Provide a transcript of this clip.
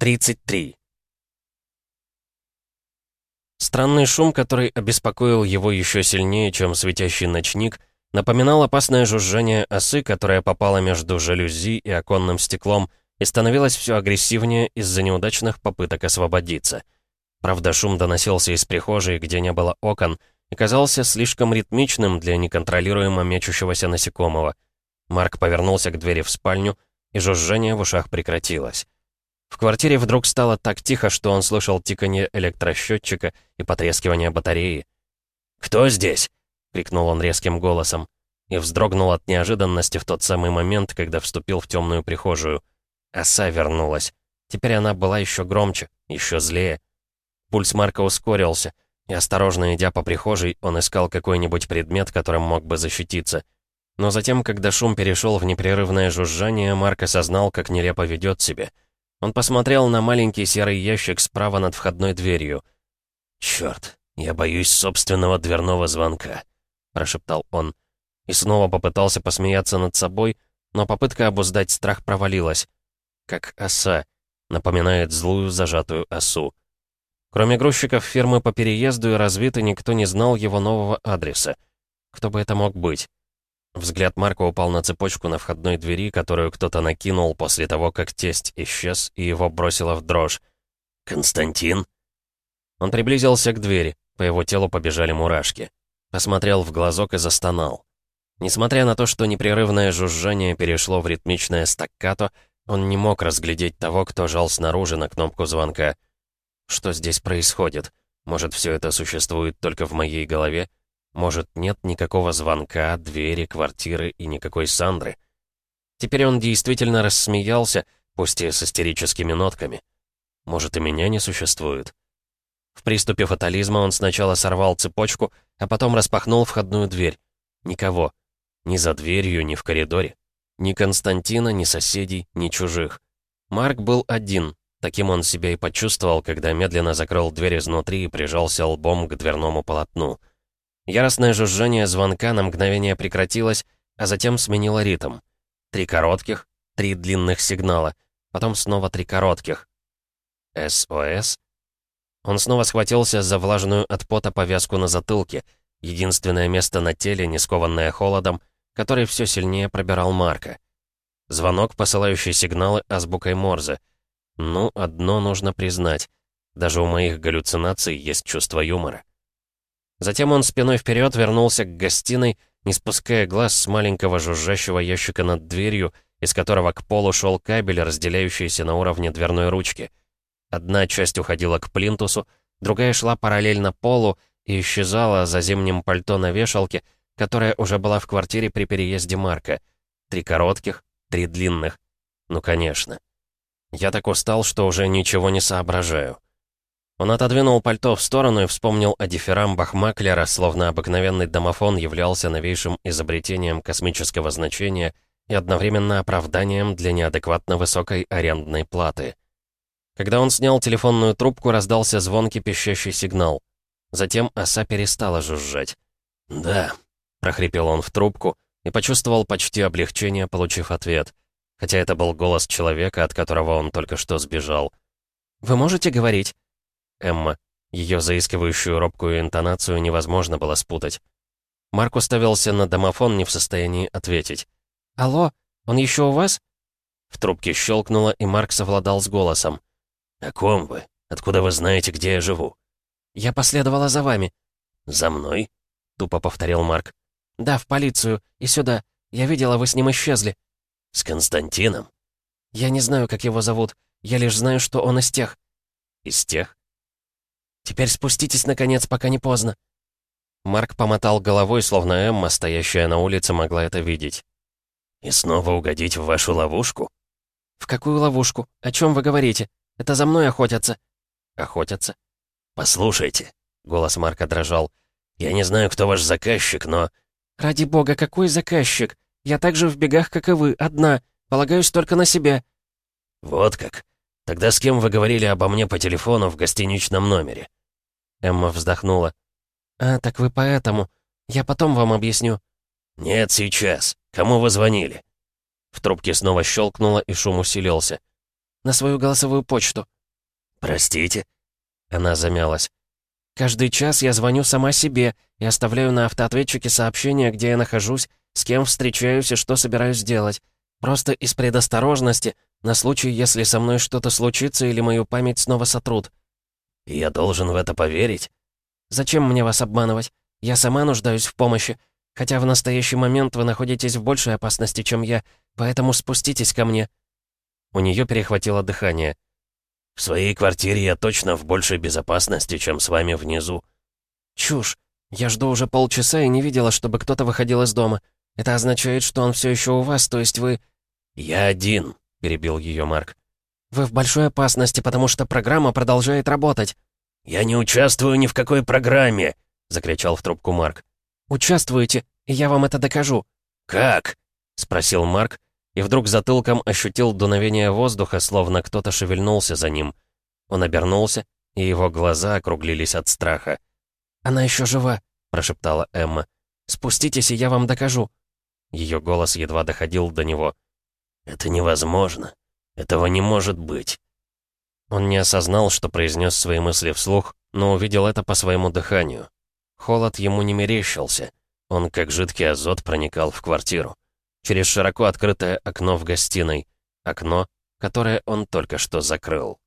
33. Странный шум, который обеспокоил его еще сильнее, чем светящий ночник, напоминал опасное жужжание осы, которая попала между жалюзи и оконным стеклом и становилась все агрессивнее из-за неудачных попыток освободиться. Правда, шум доносился из прихожей, где не было окон, и казался слишком ритмичным для неконтролируемо мечущегося насекомого. Марк повернулся к двери в спальню, и жужжание в ушах прекратилось. В квартире вдруг стало так тихо, что он слышал тиканье электросчетчика и потрескивание батареи. «Кто здесь?» — крикнул он резким голосом. И вздрогнул от неожиданности в тот самый момент, когда вступил в темную прихожую. Оса вернулась. Теперь она была еще громче, еще злее. Пульс Марка ускорился, и осторожно идя по прихожей, он искал какой-нибудь предмет, которым мог бы защититься. Но затем, когда шум перешел в непрерывное жужжание, Марк осознал, как нелепо ведет себя — он посмотрел на маленький серый ящик справа над входной дверью. «Чёрт, я боюсь собственного дверного звонка», — прошептал он. И снова попытался посмеяться над собой, но попытка обуздать страх провалилась. Как оса, напоминает злую зажатую осу. Кроме грузчиков фирмы по переезду и развиты, никто не знал его нового адреса. Кто бы это мог быть? Взгляд Марка упал на цепочку на входной двери, которую кто-то накинул после того, как тесть исчез, и его бросило в дрожь. «Константин?» Он приблизился к двери, по его телу побежали мурашки. Посмотрел в глазок и застонал. Несмотря на то, что непрерывное жужжание перешло в ритмичное стаккато, он не мог разглядеть того, кто жал снаружи на кнопку звонка. Что здесь происходит? Может, все это существует только в моей голове? Может, нет никакого звонка, двери, квартиры и никакой Сандры? Теперь он действительно рассмеялся, пусть и с истерическими нотками. Может, и меня не существует? В приступе фатализма он сначала сорвал цепочку, а потом распахнул входную дверь. Никого. Ни за дверью, ни в коридоре. Ни Константина, ни соседей, ни чужих. Марк был один. Таким он себя и почувствовал, когда медленно закрыл дверь изнутри и прижался лбом к дверному полотну. Яростное жужжание звонка на мгновение прекратилось, а затем сменило ритм. Три коротких, три длинных сигнала, потом снова три коротких. СОС? Он снова схватился за влажную от пота повязку на затылке, единственное место на теле, не скованное холодом, который все сильнее пробирал Марка. Звонок, посылающий сигналы азбукой Морзе. Ну, одно нужно признать. Даже у моих галлюцинаций есть чувство юмора. Затем он спиной вперед вернулся к гостиной, не спуская глаз с маленького жужжащего ящика над дверью, из которого к полу шел кабель, разделяющийся на уровне дверной ручки. Одна часть уходила к плинтусу, другая шла параллельно полу и исчезала за зимним пальто на вешалке, которая уже была в квартире при переезде Марка. Три коротких, три длинных. Ну, конечно. Я так устал, что уже ничего не соображаю. Он отодвинул пальто в сторону и вспомнил о дифирамбах Маклера, словно обыкновенный домофон являлся новейшим изобретением космического значения и одновременно оправданием для неадекватно высокой арендной платы. Когда он снял телефонную трубку, раздался звонкий пищащий сигнал. Затем оса перестала жужжать. «Да», — прохрипел он в трубку и почувствовал почти облегчение, получив ответ. Хотя это был голос человека, от которого он только что сбежал. «Вы можете говорить?» Эмма. Ее заискивающую робкую интонацию невозможно было спутать. Марк уставился на домофон, не в состоянии ответить. «Алло, он еще у вас?» В трубке щелкнуло, и Марк совладал с голосом. «О ком вы? Откуда вы знаете, где я живу?» «Я последовала за вами». «За мной?» — тупо повторил Марк. «Да, в полицию. И сюда. Я видела, вы с ним исчезли». «С Константином?» «Я не знаю, как его зовут. Я лишь знаю, что он из тех». «Из тех?» Теперь спуститесь, наконец, пока не поздно». Марк помотал головой, словно Эмма, стоящая на улице, могла это видеть. «И снова угодить в вашу ловушку?» «В какую ловушку? О чем вы говорите? Это за мной охотятся». «Охотятся?» «Послушайте», — голос Марка дрожал, «я не знаю, кто ваш заказчик, но...» «Ради бога, какой заказчик? Я так же в бегах, как и вы, одна. Полагаюсь только на себя». «Вот как. Тогда с кем вы говорили обо мне по телефону в гостиничном номере?» Эмма вздохнула. «А, так вы поэтому. Я потом вам объясню». «Нет, сейчас. Кому вы звонили?» В трубке снова щелкнуло, и шум усилился. на свою голосовую почту». «Простите?» Она замялась. «Каждый час я звоню сама себе и оставляю на автоответчике сообщения, где я нахожусь, с кем встречаюсь и что собираюсь делать. Просто из предосторожности, на случай, если со мной что-то случится или мою память снова сотрут». «Я должен в это поверить?» «Зачем мне вас обманывать? Я сама нуждаюсь в помощи. Хотя в настоящий момент вы находитесь в большей опасности, чем я, поэтому спуститесь ко мне». У нее перехватило дыхание. «В своей квартире я точно в большей безопасности, чем с вами внизу». «Чушь. Я жду уже полчаса и не видела, чтобы кто-то выходил из дома. Это означает, что он все еще у вас, то есть вы...» «Я один», — перебил ее Марк. «Вы в большой опасности, потому что программа продолжает работать». «Я не участвую ни в какой программе», — закричал в трубку Марк. «Участвуете, и я вам это докажу». «Как?» — спросил Марк, и вдруг затылком ощутил дуновение воздуха, словно кто-то шевельнулся за ним. Он обернулся, и его глаза округлились от страха. «Она еще жива», — прошептала Эмма. «Спуститесь, и я вам докажу». Ее голос едва доходил до него. «Это невозможно. Этого не может быть». Он не осознал, что произнес свои мысли вслух, но увидел это по своему дыханию. Холод ему не мерещился. Он, как жидкий азот, проникал в квартиру. Через широко открытое окно в гостиной. Окно, которое он только что закрыл.